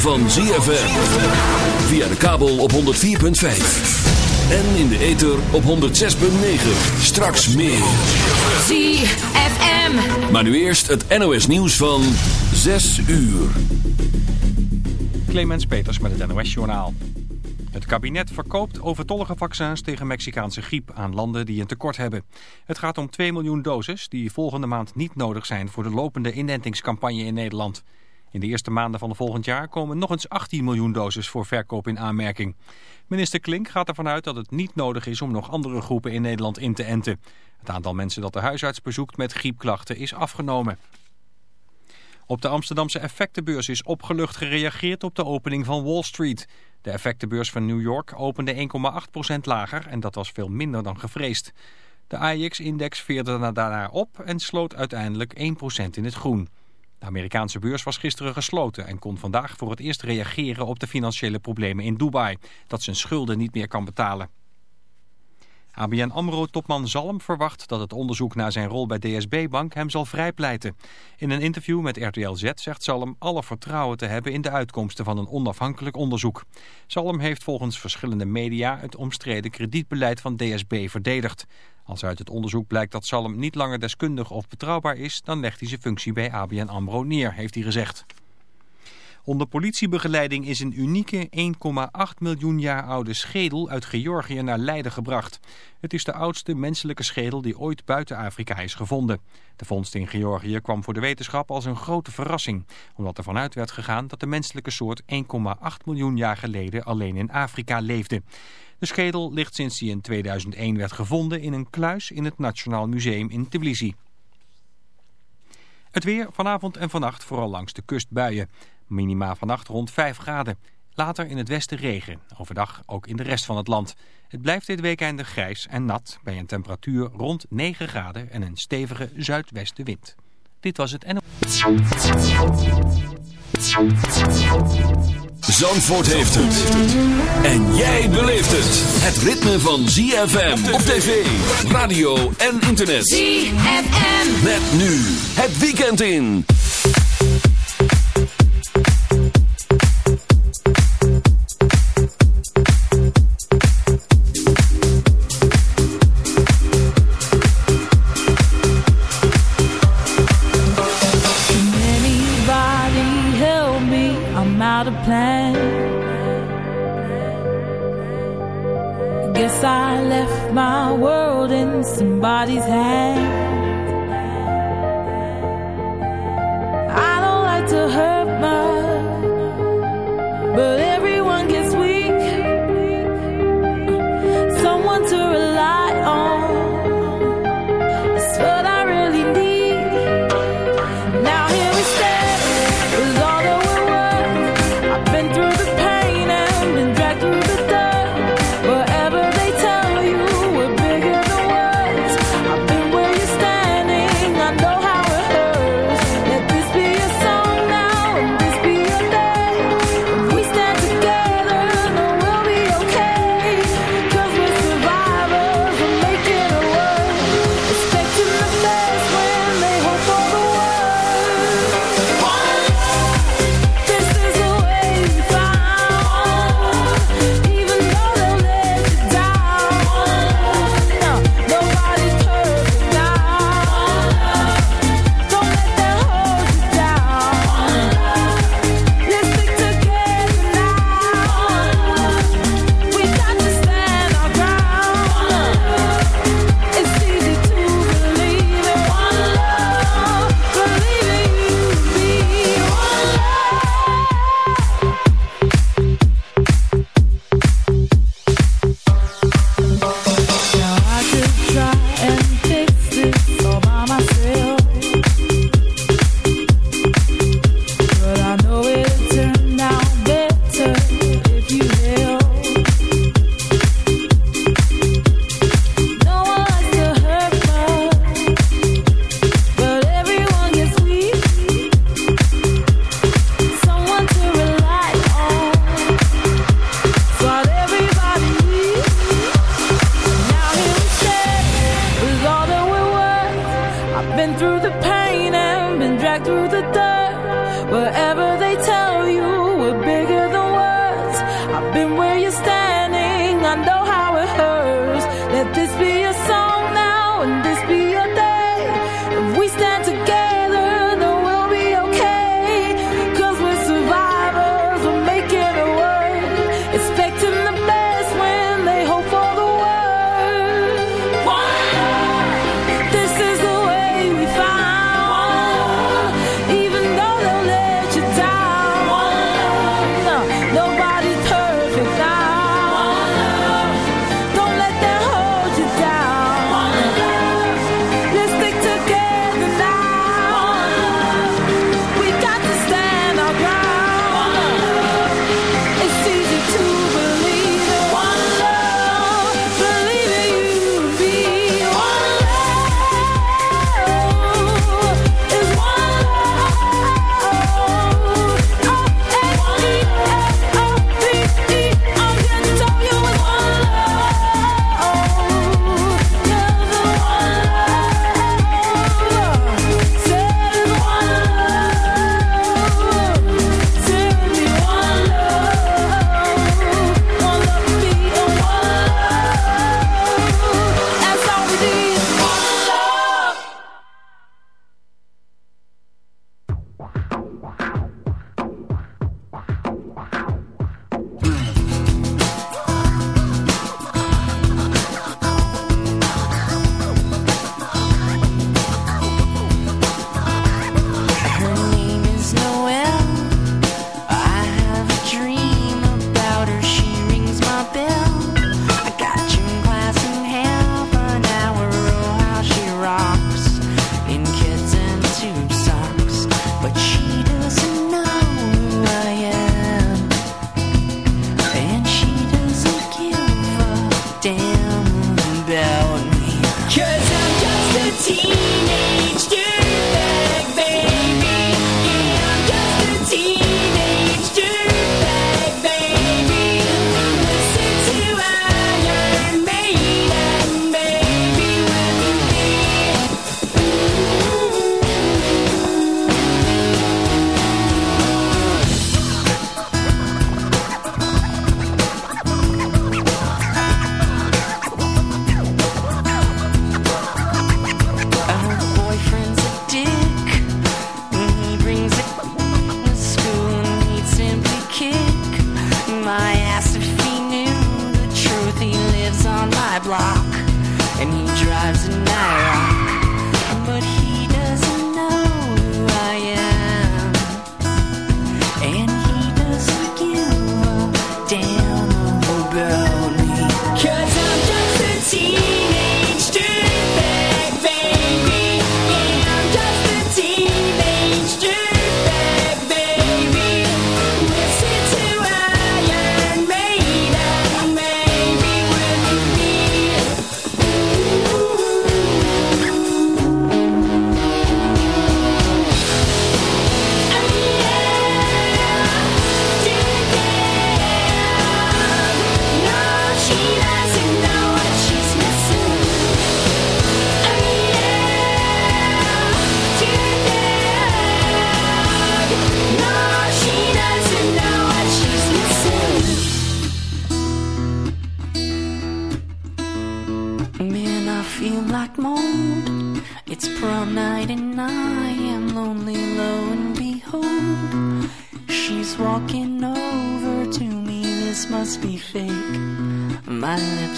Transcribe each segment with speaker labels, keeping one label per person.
Speaker 1: van ZFM. Via de kabel op 104.5. En in de ether op 106.9. Straks meer.
Speaker 2: ZFM.
Speaker 1: Maar nu eerst het NOS nieuws van 6 uur.
Speaker 3: Clemens Peters met het NOS Journaal. Het kabinet verkoopt overtollige vaccins tegen Mexicaanse griep aan landen die een tekort hebben. Het gaat om 2 miljoen doses die volgende maand niet nodig zijn voor de lopende inentingscampagne in Nederland. In de eerste maanden van volgend jaar komen nog eens 18 miljoen doses voor verkoop in aanmerking. Minister Klink gaat ervan uit dat het niet nodig is om nog andere groepen in Nederland in te enten. Het aantal mensen dat de huisarts bezoekt met griepklachten is afgenomen. Op de Amsterdamse effectenbeurs is opgelucht gereageerd op de opening van Wall Street. De effectenbeurs van New York opende 1,8% lager en dat was veel minder dan gevreesd. De AIX-index veerde daarna op en sloot uiteindelijk 1% in het groen. De Amerikaanse beurs was gisteren gesloten en kon vandaag voor het eerst reageren op de financiële problemen in Dubai, dat zijn schulden niet meer kan betalen. ABN AMRO-topman Zalm verwacht dat het onderzoek naar zijn rol bij DSB-bank hem zal vrijpleiten. In een interview met RTL Z zegt Zalm alle vertrouwen te hebben in de uitkomsten van een onafhankelijk onderzoek. Zalm heeft volgens verschillende media het omstreden kredietbeleid van DSB verdedigd. Als uit het onderzoek blijkt dat Zalm niet langer deskundig of betrouwbaar is, dan legt hij zijn functie bij ABN AMRO neer, heeft hij gezegd. Onder politiebegeleiding is een unieke 1,8 miljoen jaar oude schedel uit Georgië naar Leiden gebracht. Het is de oudste menselijke schedel die ooit buiten Afrika is gevonden. De vondst in Georgië kwam voor de wetenschap als een grote verrassing, omdat er vanuit werd gegaan dat de menselijke soort 1,8 miljoen jaar geleden alleen in Afrika leefde. De schedel ligt sinds die in 2001 werd gevonden in een kluis in het Nationaal Museum in Tbilisi. Het weer vanavond en vannacht vooral langs de kust buien. Minima vannacht rond 5 graden. Later in het westen regen. Overdag ook in de rest van het land. Het blijft dit weekende grijs en nat bij een temperatuur rond 9 graden en een stevige zuidwestenwind. Dit was het NO.
Speaker 1: Zandvoort heeft het. En jij beleeft het. Het ritme van ZFM op tv, radio en internet.
Speaker 2: ZFM.
Speaker 1: Met nu het weekend in.
Speaker 4: Out of plan. Guess I left my world in somebody's hand. I don't like to hurt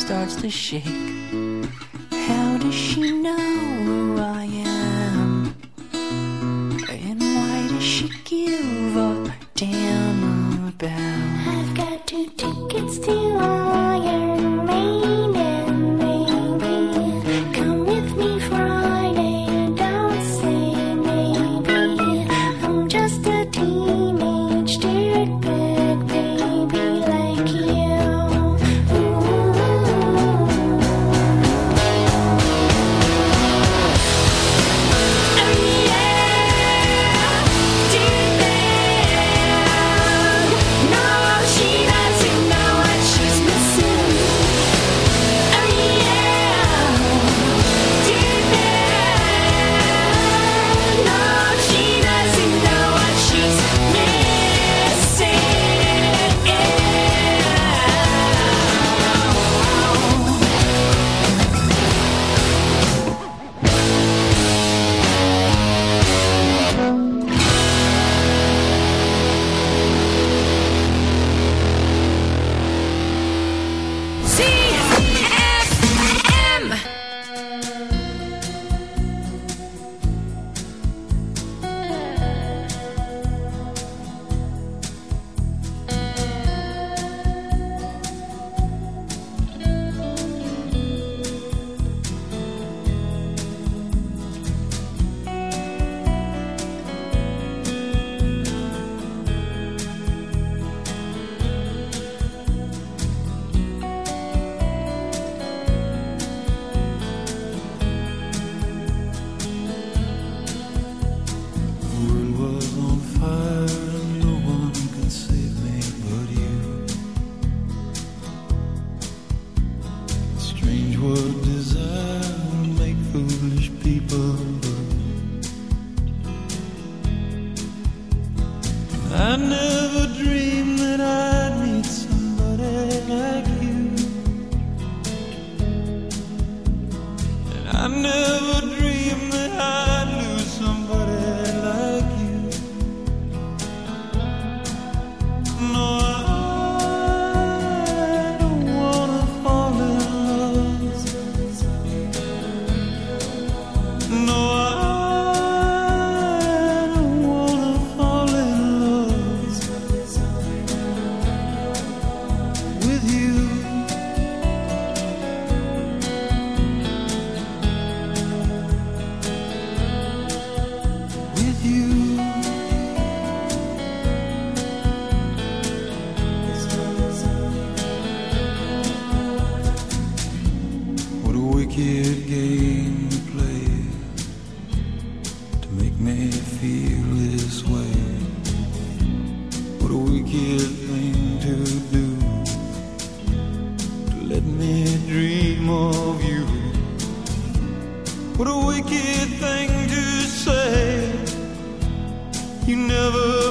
Speaker 5: starts to shake.
Speaker 6: What
Speaker 7: a wicked thing to say. You never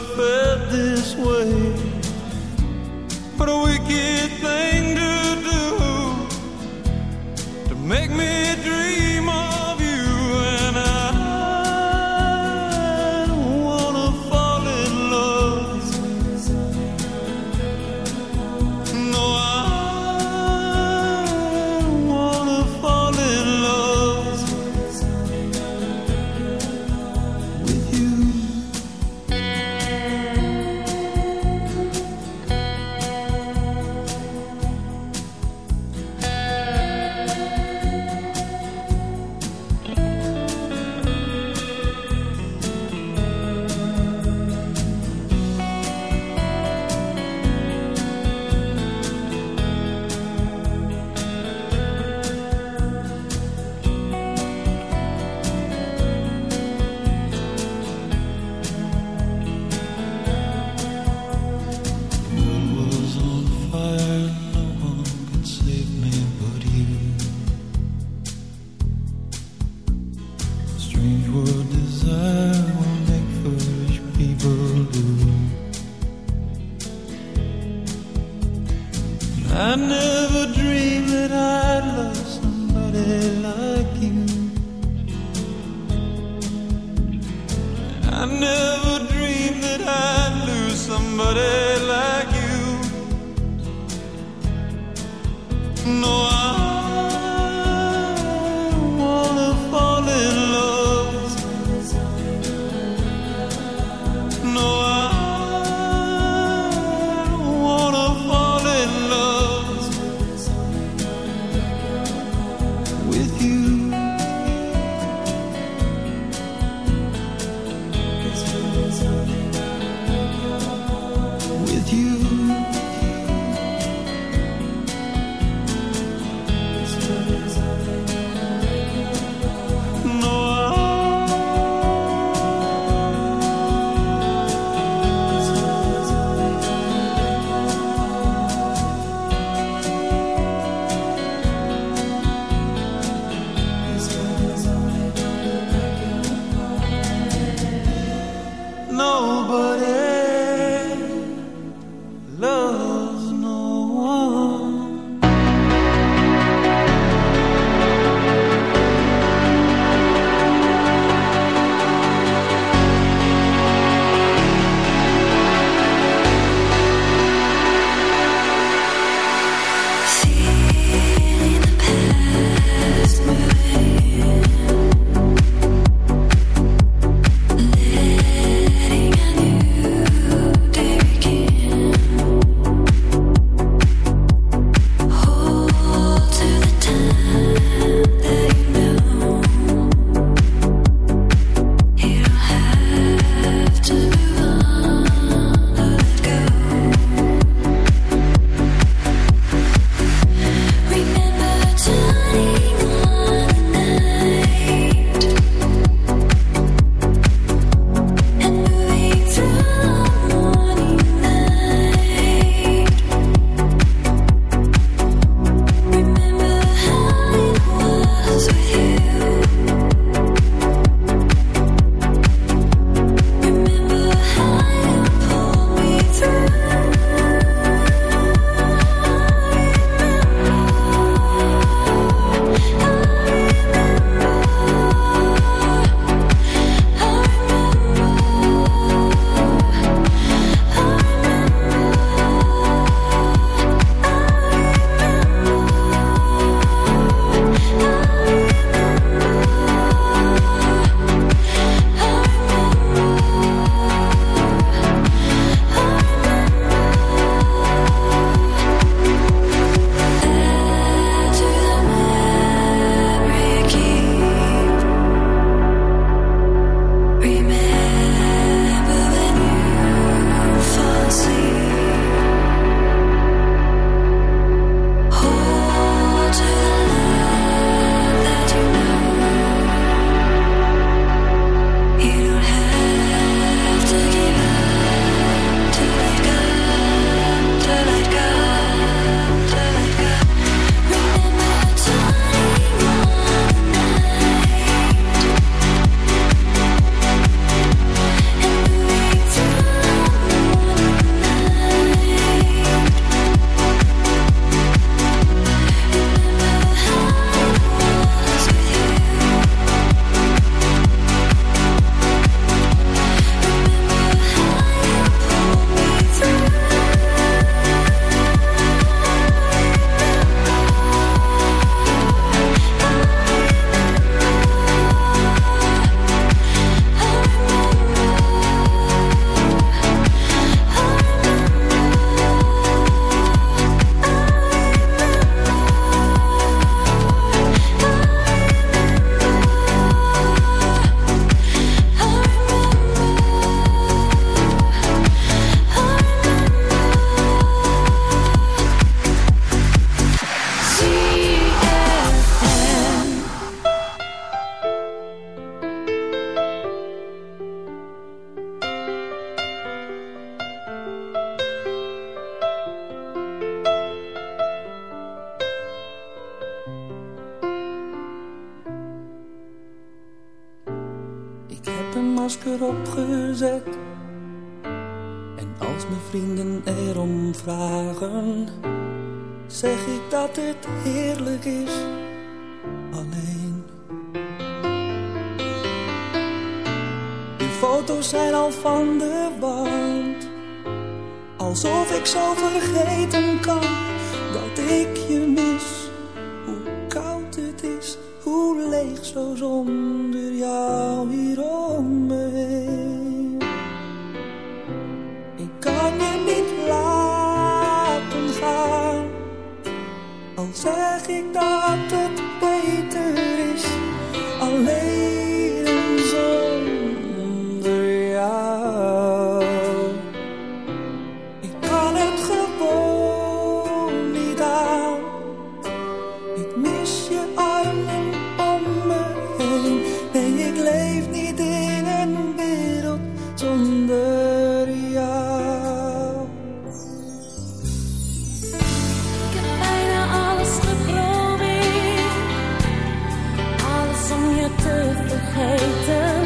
Speaker 8: te vergeten.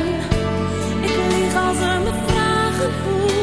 Speaker 8: Ik lieg als er me vragen hoe.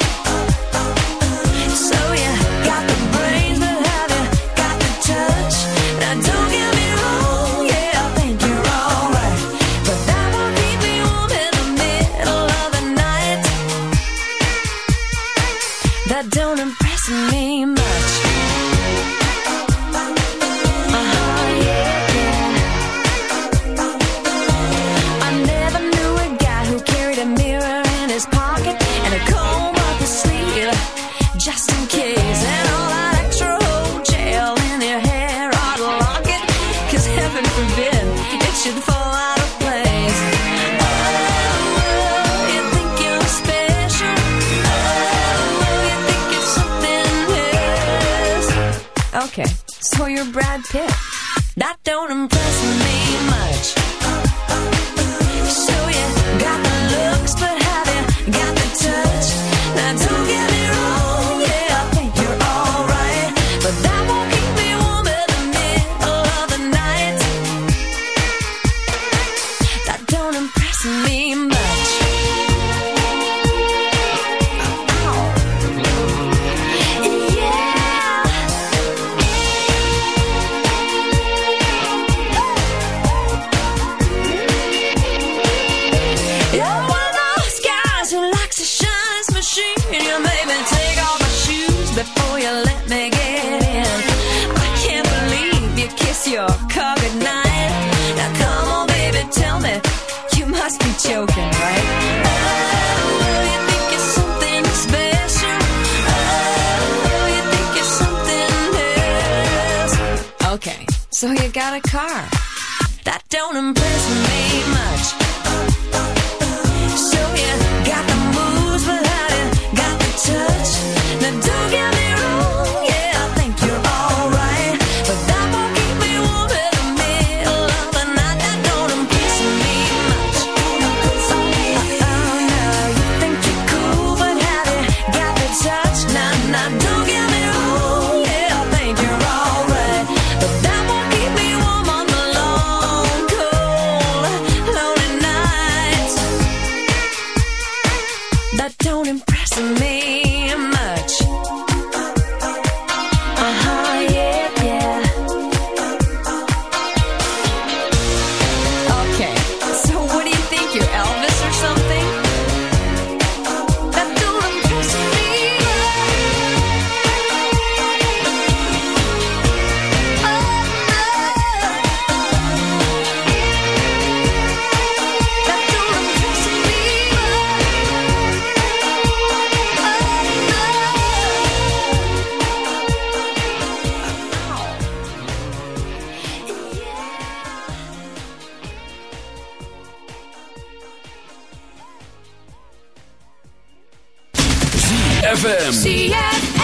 Speaker 2: ZFM.